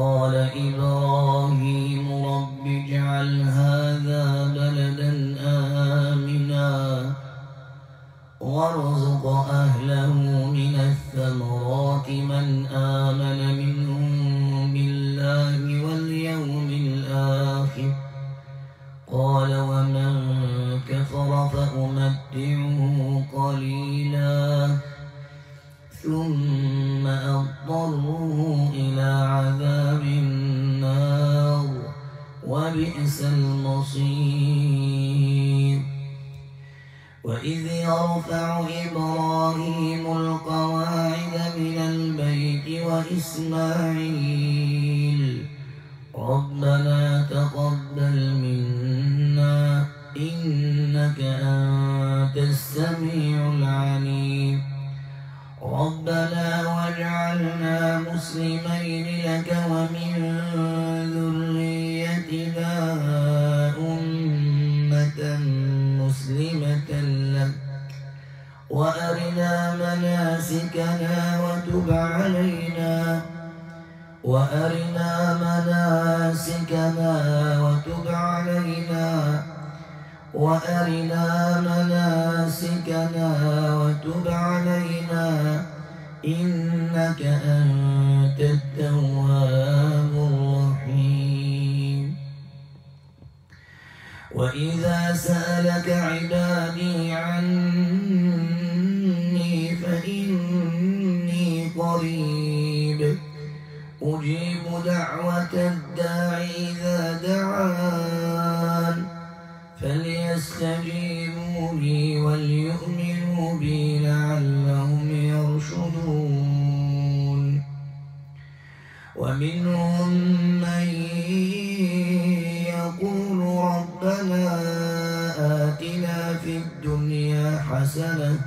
قال إبراهيم وأرنا مناسكنا وتب علينا. وأرنا مناسكنا وتب علينا. إنك أنت التواب الرحيم. وإذا سألك عبادي عني يجيب دعوة الداعي إذا دعان فليستجيبوا لي وليؤمنوا بي لعلهم يرشدون. ومنهم من يقول ربنا آتنا في الدنيا حسنة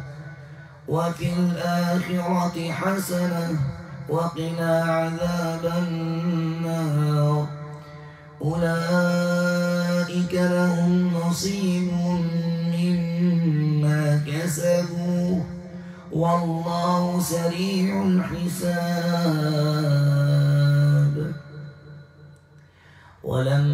وفي الآخرة حسنة وقنا عذاب النار. أولئك لهم نصيب مما كسبوا. والله سريع الحساب. ولم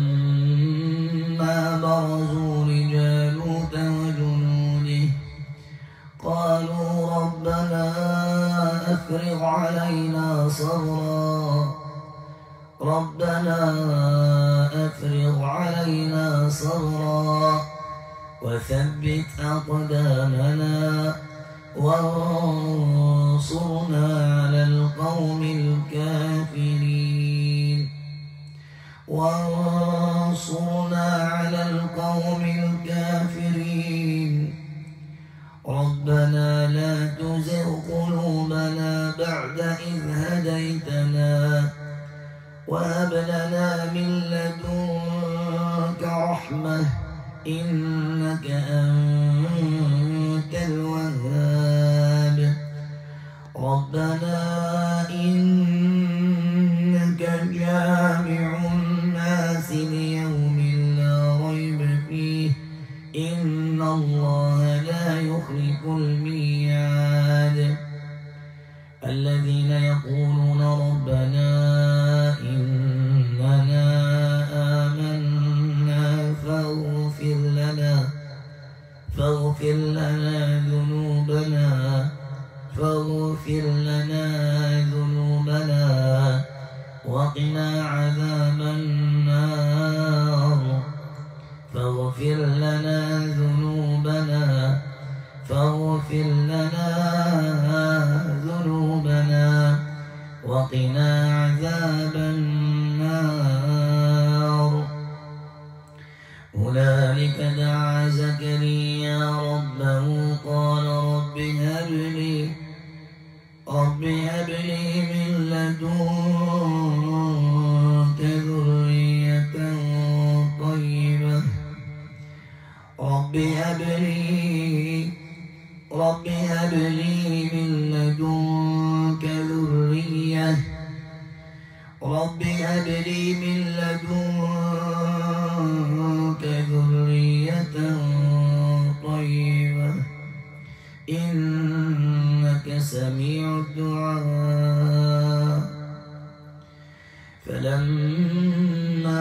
فلما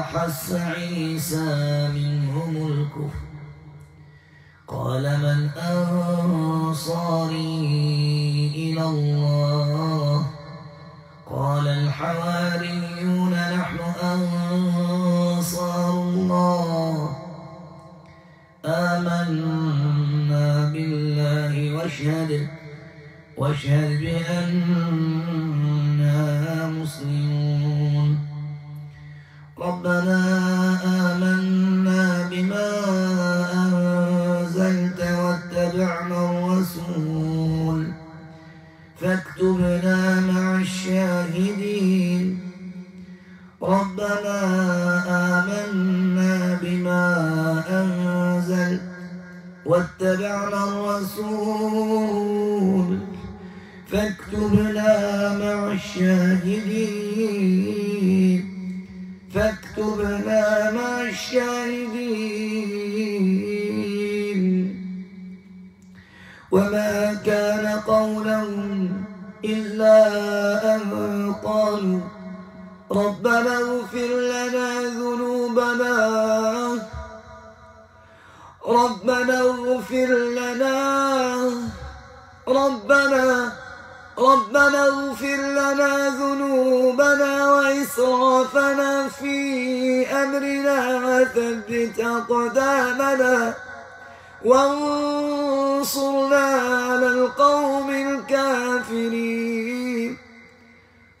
أحس عيسى منهم الكفر قال من أنصاري إلا أن قالوا ربنا اغفر لنا ذنوبنا. ربنا اغفر لنا. ربنا ربنا اغفر لنا ذنوبنا وإسرافنا في أمرنا. وثبت أقدامنا. وانصرنا على القوم الكافرين.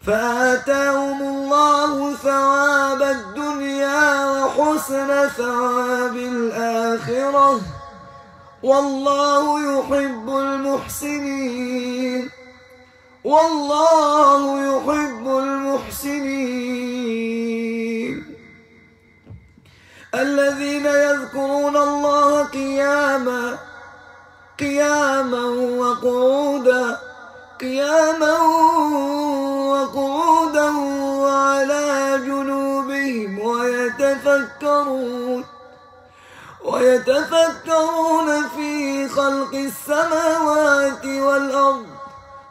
فآتاهم الله ثواب الدنيا وحسن ثواب الآخرة. والله يحب المحسنين. والله يحب المحسنين. الذين يذكرون الله قياما قياما وقعودا قياما وقعودا وعلى جنوبهم ويتفكرون ويتفكرون في خلق السماوات والأرض.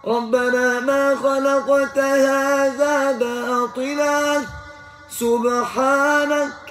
ربنا ما خلقت هذا باطلا. سبحانك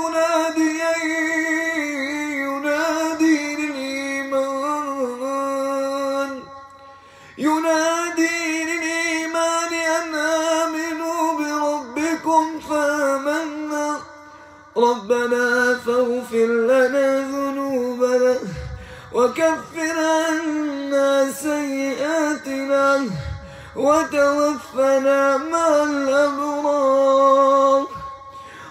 ربنا فاغفر لنا ذنوبنا وكفر عنا سيئاتنا وتوفنا مع الأبرار.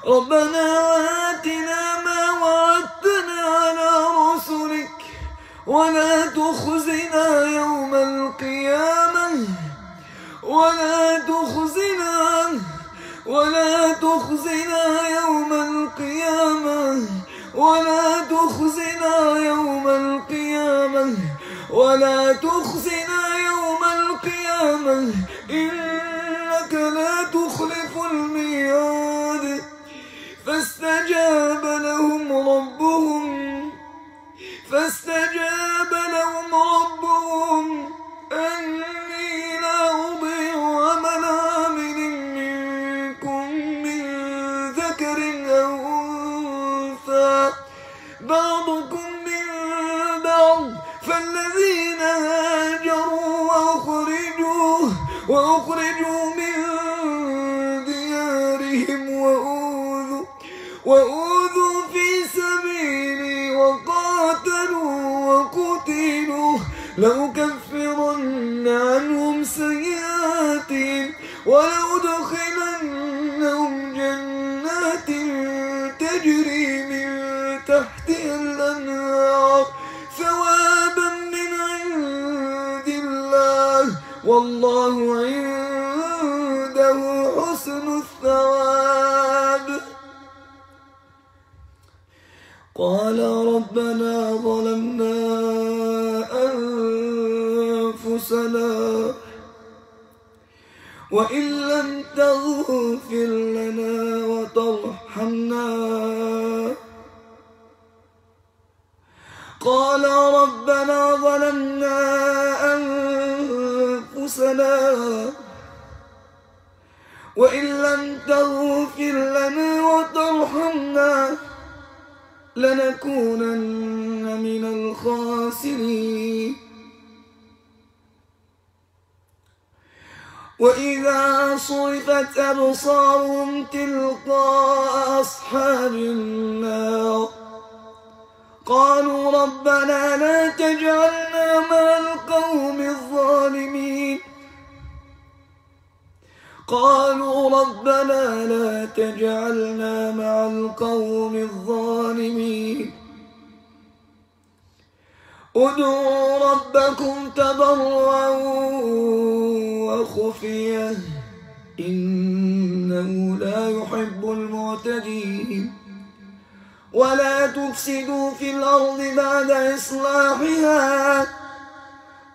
ربنا وآتنا ما وعدتنا على رسلك ولا تخزنا يوم القيامة ولا تخزنا ولا تخزنا ولا تخزنا يوم وأخرجوا من ديارهم وأوذوا وأوذوا في سبيلي وقاتلوا وقتلوا. لأكفرن عنهم سيئاتهم ولأدخلنهم جنات تجري والله عنده حسن الثواب. قال ربنا ظلمنا أنفسنا وإن ربكم تضرعا وخفية إنه لا يحب المعتدين. ولا تفسدوا في الأرض بعد إصلاحها.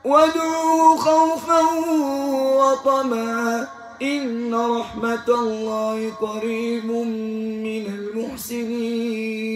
وادعوا خوفا وطمعا. إن رحمة الله قريب من المحسنين.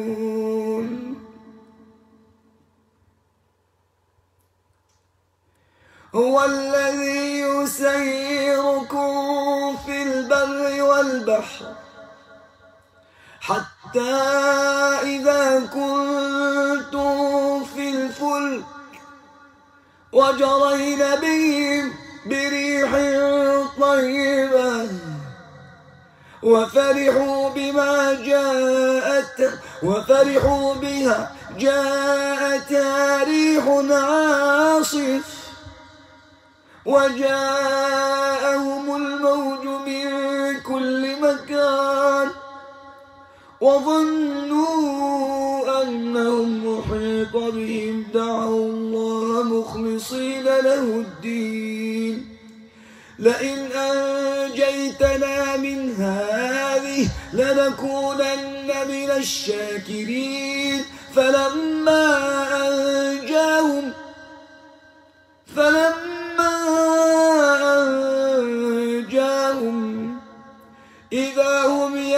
هو الذي يسيركم في البر والبحر حتى إذا كنتم في الفلك وجرين بهم بريح طيبة وفرحوا بما جاءت وفرحوا بها جاءتها ريح عاصف وجاءهم الموج من كل مكان وظنوا أنهم محيط بهم دعوا الله مخلصين له الدين. لئن أنجيتنا من هذه لنكونن من الشاكرين. فلما أنجاهم فلما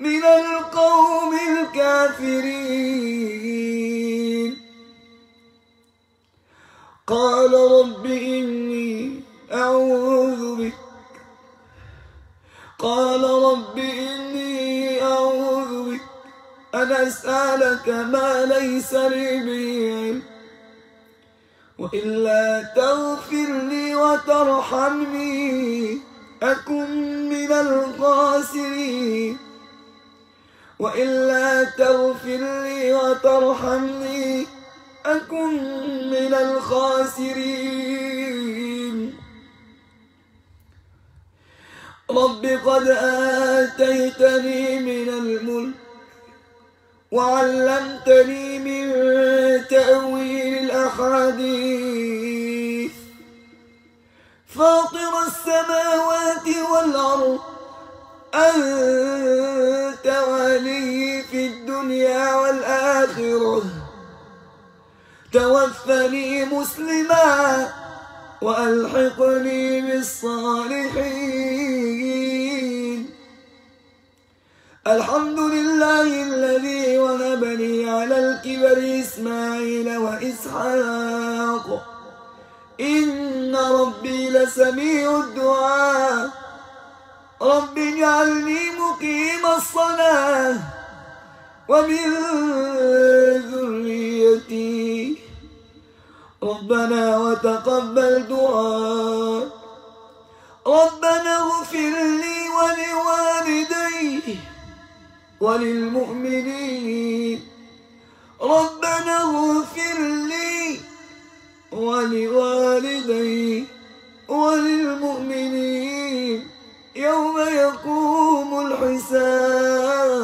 من القوم الكافرين. قال رب إني أعوذ بك. قال رب إني أعوذ بك أن أسألك ما ليس لي به علم وإلا تغفر لي وترحمني. أكن من الخاسرين. وإلا تغفر لي وترحمني أكن من الخاسرين. رب قد آتيتني من الملك وعلمتني من تأويل الأحاديث. فاطر السماوات والأرض أنت الدنيا والآخرة. توفني مسلما وألحقني بالصالحين. الحمد لله الذي وهبني على الكبر إسماعيل وإسحاق. إن ربي لسميع الدعاء. رب اجعلني مقيم الصلاة. ومن ذريتي ربنا وتقبل دعاء. ربنا اغفر لي ولوالدي وللمؤمنين. ربنا اغفر لي ولوالدي وللمؤمنين. يوم يقوم الحساب.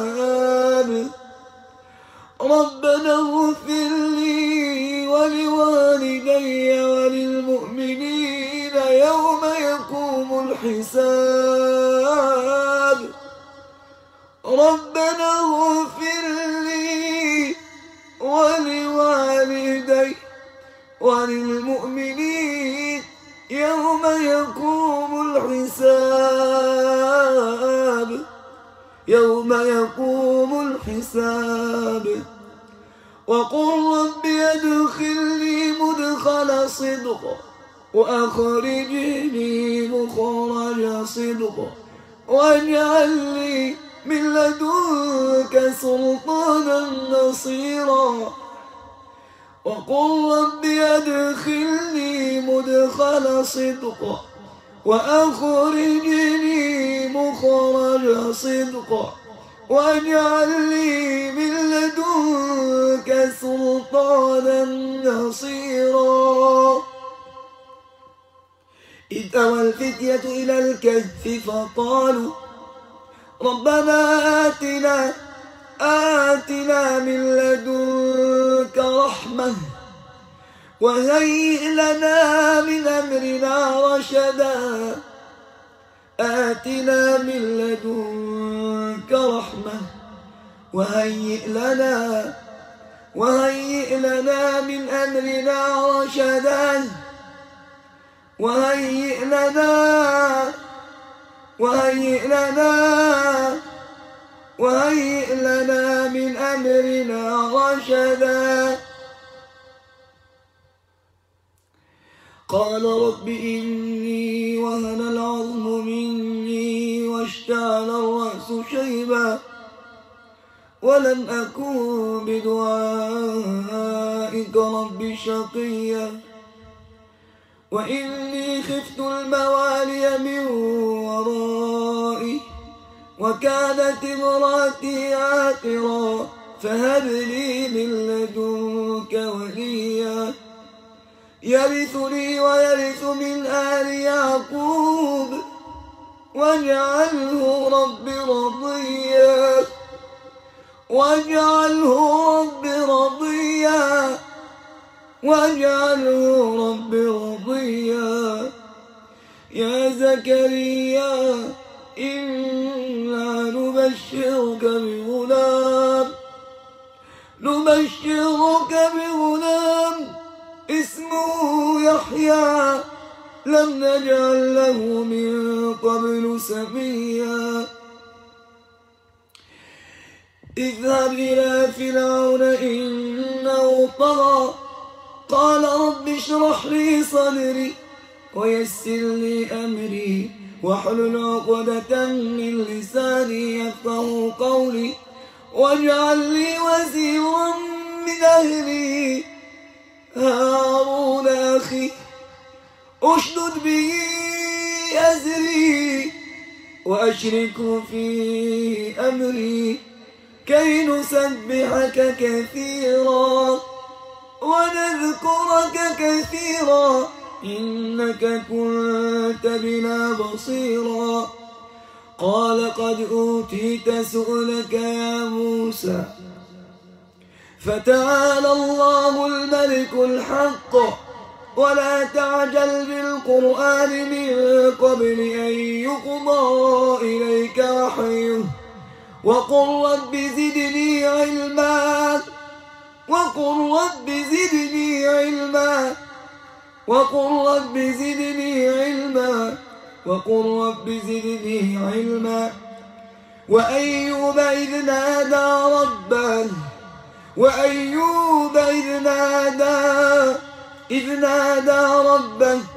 ربنا اغفر لي ولوالدي وللمؤمنين يوم يقوم الحساب. ربنا اغفر لي ولوالدي وللمؤمنين يوم يقوم الحساب. يوم يقوم الحساب. وقل رب ادخلني مدخل صدق وأخرجني مخرج صدق واجعل لي من لدنك سلطانا نصيرا. وقل رب أدخلني مدخل صدق وأخرجني مخرج صدق واجعل لي من لدنك سلطانا نصيرا. إذ أوى الفتية إلى الكهف فقالوا ربنا آتنا آتنا من لدنك رحمة وهيئ لنا من أمرنا رشدا. آتنا من لدنك رحمة وهيئ لنا وهيئ لنا من أمرنا رشدا وهيئ لنا وهيئ لنا وهيئ لنا من أمرنا رشدا. قال رب إني وهن العظم مني. واشتعل الرأس شيبا ولم أكن بدعائك رب شقيا وإني خفت الموالي من ورائي وكانت امرأتي عاقرا فهب لي من لدنك وليا يرثني ويرث من آل يعقوب واجعله رب رضيا. واجعله رب رضيا. واجعله رب رضيا. يا زكريا إنا نبشرك بغلام. نبشرك بغلام. اسمه يحيى. لم نجعل له من قبل سميا. اذهب إلى فرعون إنه طغى. قال رب اشرح لي صدري ويسر لي أمري واحلل عقدة من لساني يفقه قولي واجعل لي وزيرا من أهلي. هارون أخي أشدد به أزري وأشركه في أمري كي نسبحك كثيرا ونذكرك كثيرا إنك كنت بنا بصيرا قال قد أوتيت سؤلك يا موسى فتعالى الله الملك الحق ولا تعجل بالقرآن من قبل أن يقضى إليك وحيه وقل رب زدني علما وقل رب زدني علما وقل رب زدني علما وقل رب زدني علما. وأيوب إذ نادى ربه وأيوب إذ نادى إذ نادى ربه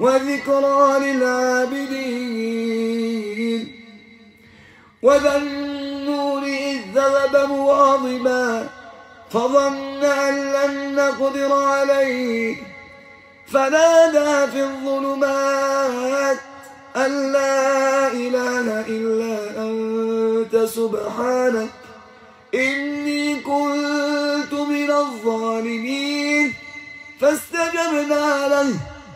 وذكرى للعابدين. وذا النور إذ ذهب مغاضبا فظن أن لن نقدر عليه. فنادى في الظلمات أن لا إله إلا أنت سبحانك إني كنت من الظالمين. فاستجبنا له.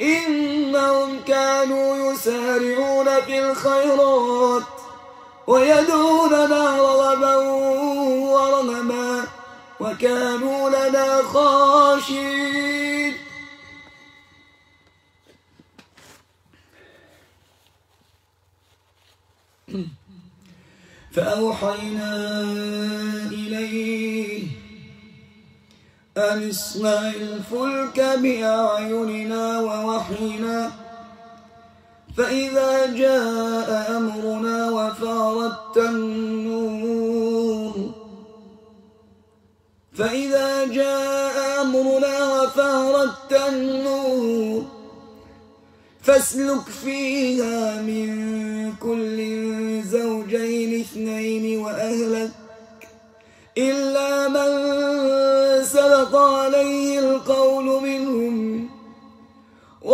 إنهم كانوا يسارعون في الخيرات ويدعوننا رغبا ورهبا وكانوا لنا خاشين فأوحينا إليه أن اصنع الفلك بأعيننا ووحينا فإذا جاء أمرنا وفارت النور فإذا جاء أمرنا وفارت النور فاسلك فيها من كل زوجين اثنين وأهلك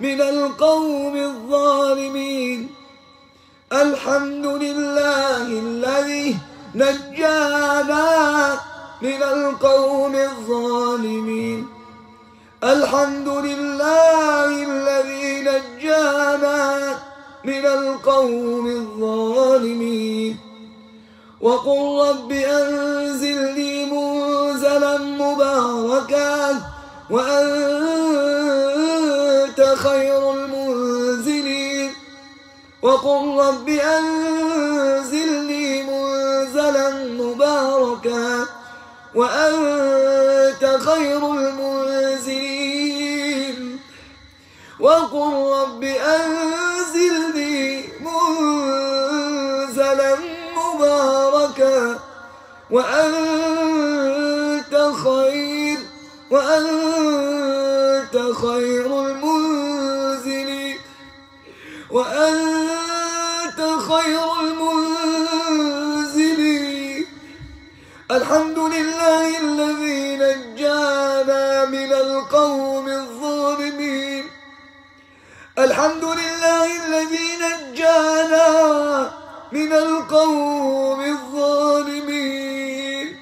من القوم الظالمين. الحمد لله الذي نجانا من القوم الظالمين. الحمد لله الذي نجانا من القوم الظالمين. وقل رب أنزلني منزلا مباركا وأنت وقل رب أنزلني منزلا مباركا وأنت خير المنزلين. وقل رب أنزلني منزلا مباركا وأنت خير وأنت خير المنزلين. وأنت الحمد لله الذي نجانا من القوم الظالمين. الحمد لله الذي نجانا من القوم الظالمين.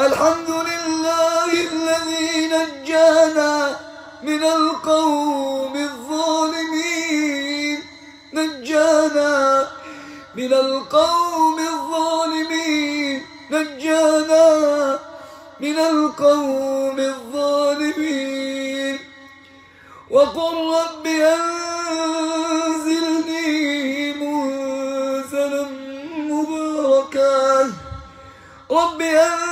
الحمد لله الذي نجانا من القوم الظالمين. نجانا من القوم نجانا من القوم الظالمين. وقل رب أنزلني منزلا مباركا. رب أنزلني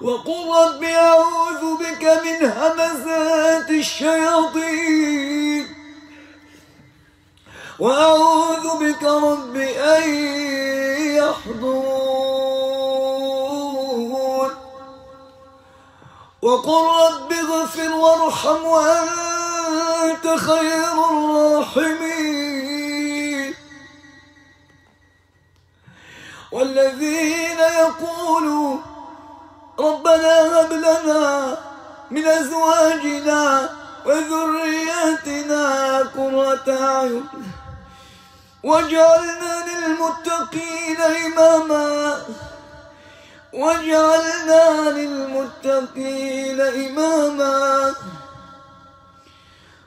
وقل رب أعوذ بك من همزات الشياطين. وأعوذ بك رب أن يحضرون. وقل رب اغفر وارحم وأنت خير الراحمين. والذين يقولون ربنا هب لنا من أزواجنا وذرياتنا قرة أعين واجعلنا للمتقين إماما. واجعلنا للمتقين إماما.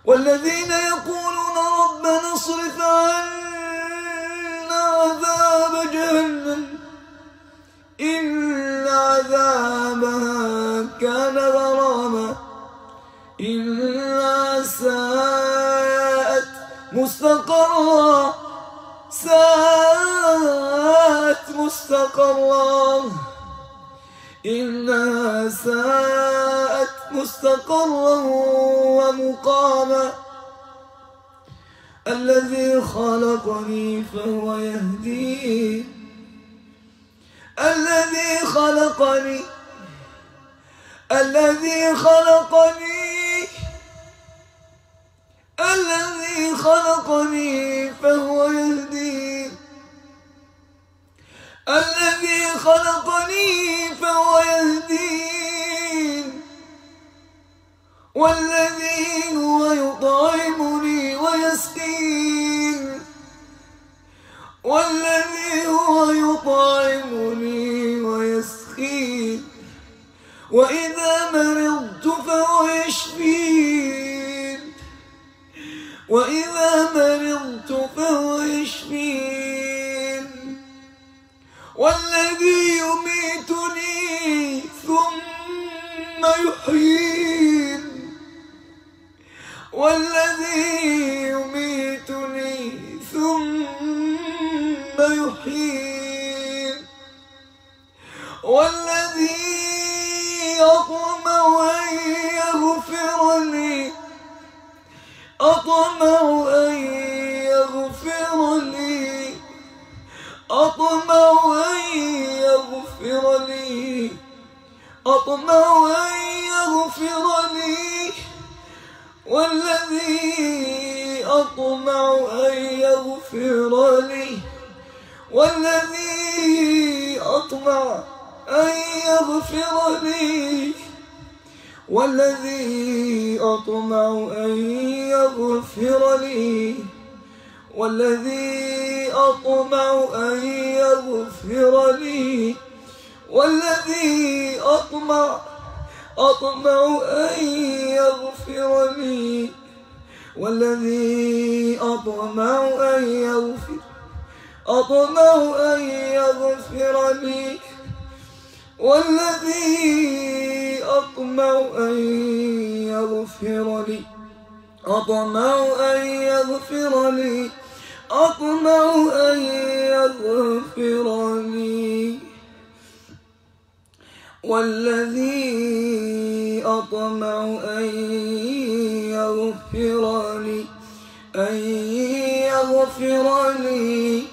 والذين يقولون ربنا اصرف عنا عذاب جهنم. إن عذابها كان غراما إنها ساءت مستقرا ساءت مستقرا إنها ساءت مستقرا ومقاما الذي خلقني فهو يهدين الذي خلقني الذي خلقني الذي خلقني فهو يهدين الذي خلقني فهو يهدين والذي هو يطعمني ويسقين والذي هو يطعمني ويسقين وإذا مرضت فهو يشفين. وإذا مرضت فهو يشفين. والذي يميتني ثم يحيين. والذي يحيين والذي أطمع أن يغفر لي أطمع أن يغفر لي أطمع أن يغفر لي أطمع أن يغفر لي. والذي أطمع أن يغفر لي والذي أطمع أن يغفر لي والذي أطمع أن يغفر لي والذي أطمع أن يغفر لي والذي أطمع أطمع أن يغفر لي والذي أطمع أن يغفر أطمع أن يغفر لي. والذي أطمع أن يغفر لي. أطمع أن يغفر لي. أطمع أن يغفر لي. والذي أطمع أن يغفر لي. أن يغفر لي.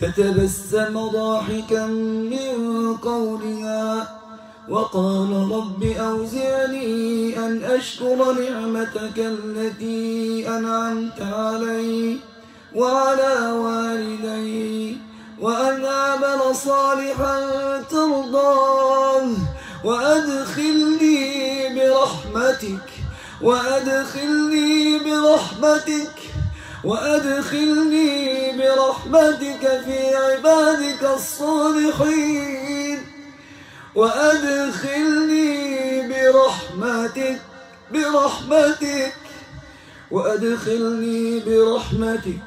فتبسم ضاحكا من قولها وقال رب أوزعني أن أشكر نعمتك التي أنعمت علي وعلى والدي وأن أعمل صالحا ترضاه وأدخلني برحمتك وأدخلني برحمتك وأدخلني برحمتك في عبادك الصالحين. وأدخلني برحمتك برحمتك. وأدخلني برحمتك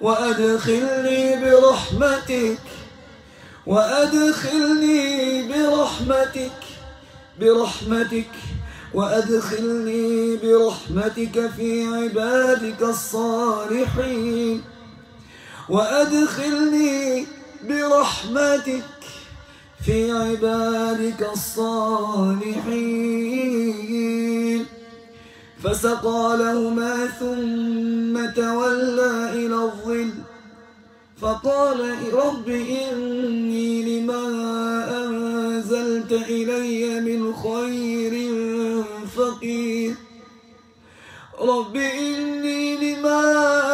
وأدخلني برحمتك. وأدخلني برحمتك برحمتك. وأدخلني برحمتك في عبادك الصالحين. وأدخلني برحمتك في عبادك الصالحين. فسقى لهما ثم تولى إلى الظل. فقال رب إني لما أنزلت إلي من خير فقير. رب إني لما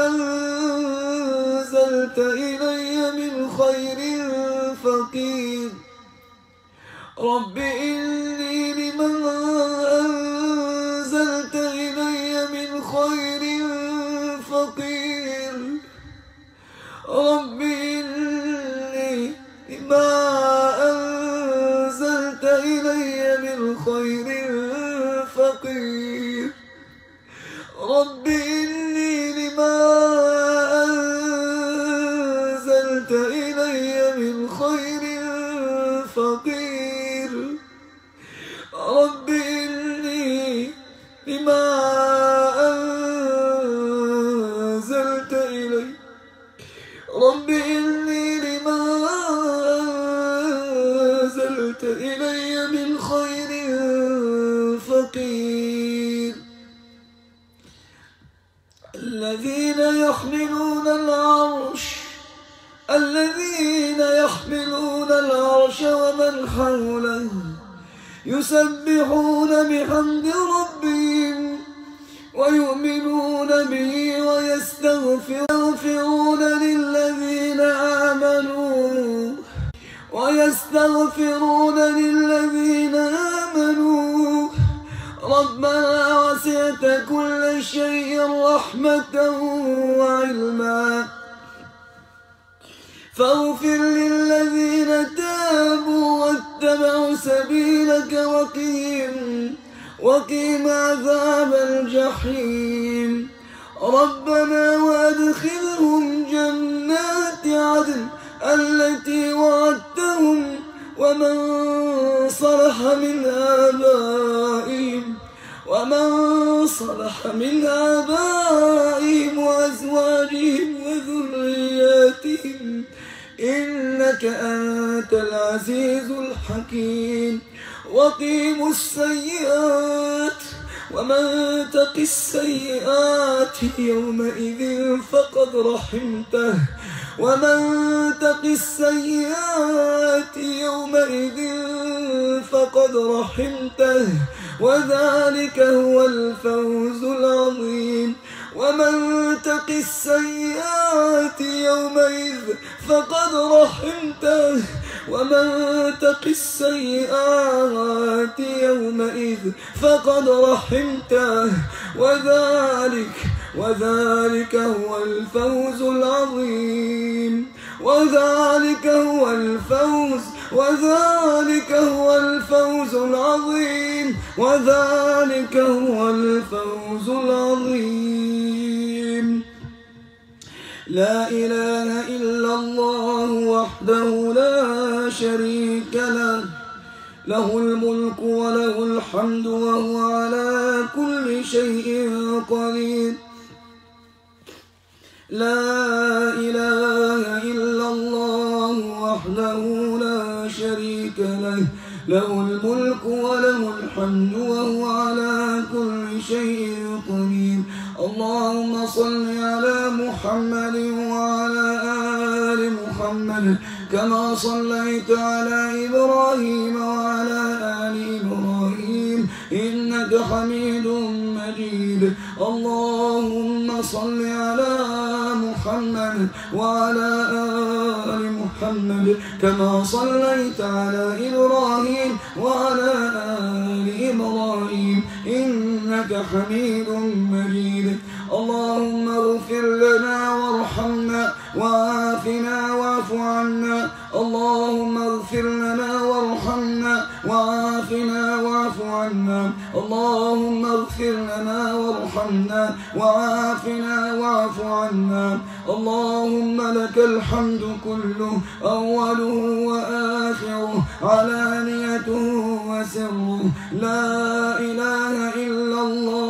أنزلت إلي من خير فقير. رب إني رب إني لما أنزلت إلي من خير فقير. رب العرش ومن حوله يسبحون بحمد ربهم ويؤمنون به ويستغفرون للذين آمنوا ويستغفرون للذين آمنوا ربنا وسعت كل شيء رحمة وعلما فاغفر للذين تابوا واتبعوا سبيلك وقيم وقيم عذاب الجحيم. ربنا وأدخلهم جنات عدن التي وعدتهم ومن صلح من آبائهم ومن صلح من آبائهم وأزواجهم وذرياتهم. إنك أنت العزيز الحكيم. وقيموا السيئات ومن تق السيئات يومئذ فقد رحمته. ومن تق السيئات يومئذ فقد رحمته. وذلك هو الفوز العظيم. ومن تق السيئات يومئذ فقد رحمته. ومن تق السيئات يومئذ فقد رحمته. وذلك وذلك هو الفوز العظيم. وذلك هو الفوز وذلك هو الفوز العظيم وذلك هو الفوز العظيم. لا إله إلا الله وحده لا شريك له له الملك وله الحمد وهو على كل شيء قدير. لا إله إلا الله وحده لا شريك له له الملك وله الحمد وهو على كل شيء قدير. اللهم صل على محمد وعلى آل محمد كما صليت على إبراهيم وعلى آل إبراهيم إنك حميد مجيد. اللهم صل على محمد وعلى آل محمد كما صليت على إبراهيم وعلى آل إبراهيم إنك حميد مجيد. اللهم اغفر لنا وارحمنا وعافنا واعف عنا. اللهم اغفر لنا وارحمنا وعافنا واعف عنا. اللهم اغفر لنا وارحمنا وعافنا واعف عنا. اللهم لك الحمد كله أوله وآخره علانيته وسره. لا إله إلا الله.